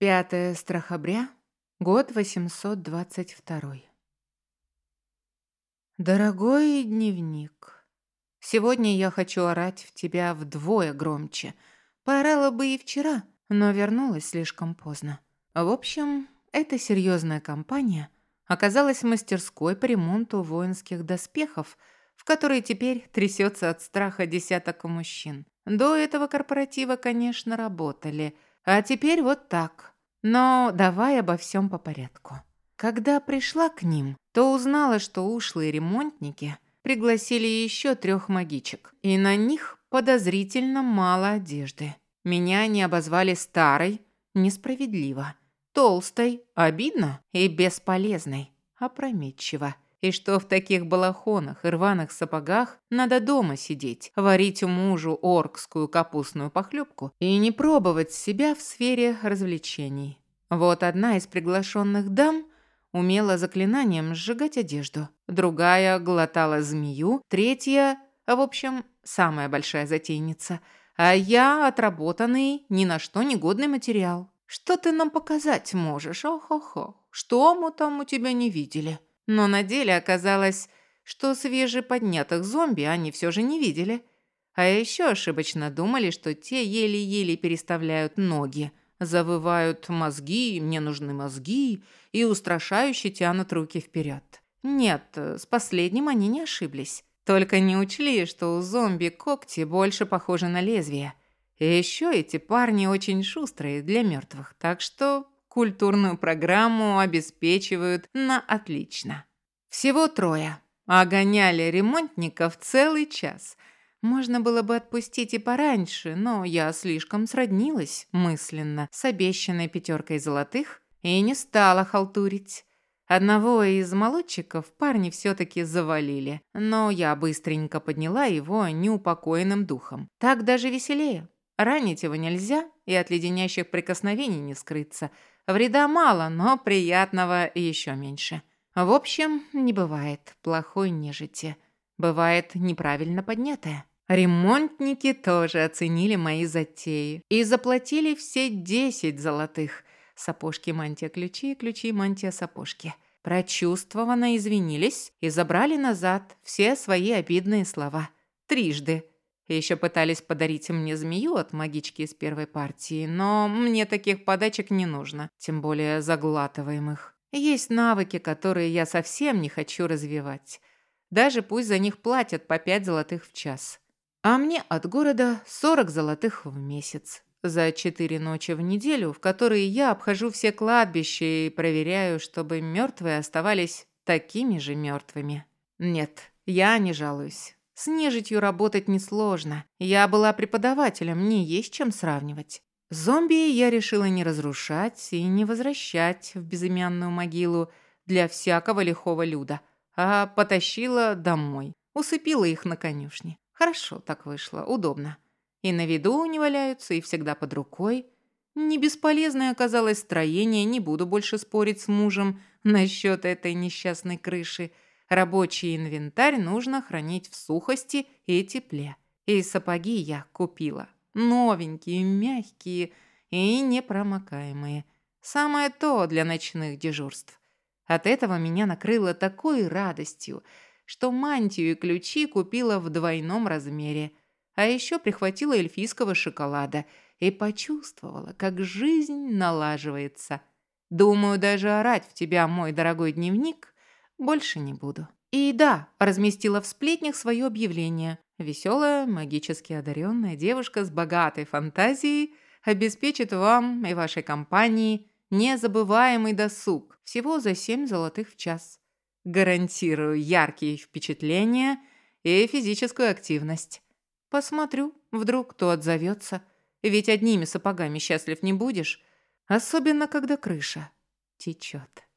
Пятое страхобря, год 822. Дорогой дневник, сегодня я хочу орать в тебя вдвое громче. Поорала бы и вчера, но вернулась слишком поздно. В общем, эта серьезная компания оказалась мастерской по ремонту воинских доспехов, в которой теперь трясется от страха десяток мужчин. До этого корпоратива, конечно, работали – а теперь вот так. Но давай обо всем по порядку. Когда пришла к ним, то узнала, что ушлые ремонтники пригласили еще трех магичек, и на них подозрительно мало одежды. Меня не обозвали старой, несправедливо, толстой, обидно и бесполезной, опрометчиво и что в таких балахонах и рваных сапогах надо дома сидеть, варить мужу оркскую капустную похлебку и не пробовать себя в сфере развлечений. Вот одна из приглашенных дам умела заклинанием сжигать одежду, другая глотала змею, третья, в общем, самая большая затейница, а я отработанный, ни на что негодный материал. Что ты нам показать можешь? Ох-охо. Что мы там у тебя не видели? Но на деле оказалось, что свежеподнятых зомби они все же не видели. А еще ошибочно думали, что те еле-еле переставляют ноги, завывают «мозги, мне нужны мозги» и устрашающе тянут руки вперед. Нет, с последним они не ошиблись. Только не учли, что у зомби когти больше похожи на лезвие. И еще эти парни очень шустрые для мертвых, так что культурную программу обеспечивают на отлично. Всего трое, а гоняли ремонтников целый час. Можно было бы отпустить и пораньше, но я слишком сроднилась мысленно с обещанной пятеркой золотых и не стала халтурить. Одного из молодчиков парни все-таки завалили, но я быстренько подняла его неупокоенным духом. Так даже веселее. Ранить его нельзя, и от леденящих прикосновений не скрыться – Вреда мало, но приятного еще меньше. В общем, не бывает плохой нежити. Бывает неправильно поднятая. Ремонтники тоже оценили мои затеи и заплатили все десять золотых. Сапожки, мантия, ключи, ключи, мантия, сапожки. Прочувствованно извинились и забрали назад все свои обидные слова. Трижды. Еще пытались подарить мне змею от магички из первой партии, но мне таких подачек не нужно, тем более заглатываемых. Есть навыки, которые я совсем не хочу развивать. Даже пусть за них платят по пять золотых в час. А мне от города 40 золотых в месяц. За четыре ночи в неделю, в которые я обхожу все кладбища и проверяю, чтобы мертвые оставались такими же мертвыми. Нет, я не жалуюсь. С нежитью работать несложно. Я была преподавателем, мне есть чем сравнивать. Зомби я решила не разрушать и не возвращать в безымянную могилу для всякого лихого люда, а потащила домой. Усыпила их на конюшне. Хорошо так вышло, удобно. И на виду не валяются, и всегда под рукой. Не бесполезное оказалось строение, не буду больше спорить с мужем насчет этой несчастной крыши – Рабочий инвентарь нужно хранить в сухости и тепле. И сапоги я купила. Новенькие, мягкие и непромокаемые. Самое то для ночных дежурств. От этого меня накрыло такой радостью, что мантию и ключи купила в двойном размере, а еще прихватила эльфийского шоколада и почувствовала, как жизнь налаживается. Думаю, даже орать в тебя, мой дорогой дневник, больше не буду. И да, разместила в сплетнях свое объявление. Веселая, магически одаренная девушка с богатой фантазией обеспечит вам и вашей компании незабываемый досуг всего за 7 золотых в час. Гарантирую яркие впечатления и физическую активность. Посмотрю, вдруг кто отзовется. Ведь одними сапогами счастлив не будешь, особенно когда крыша течет.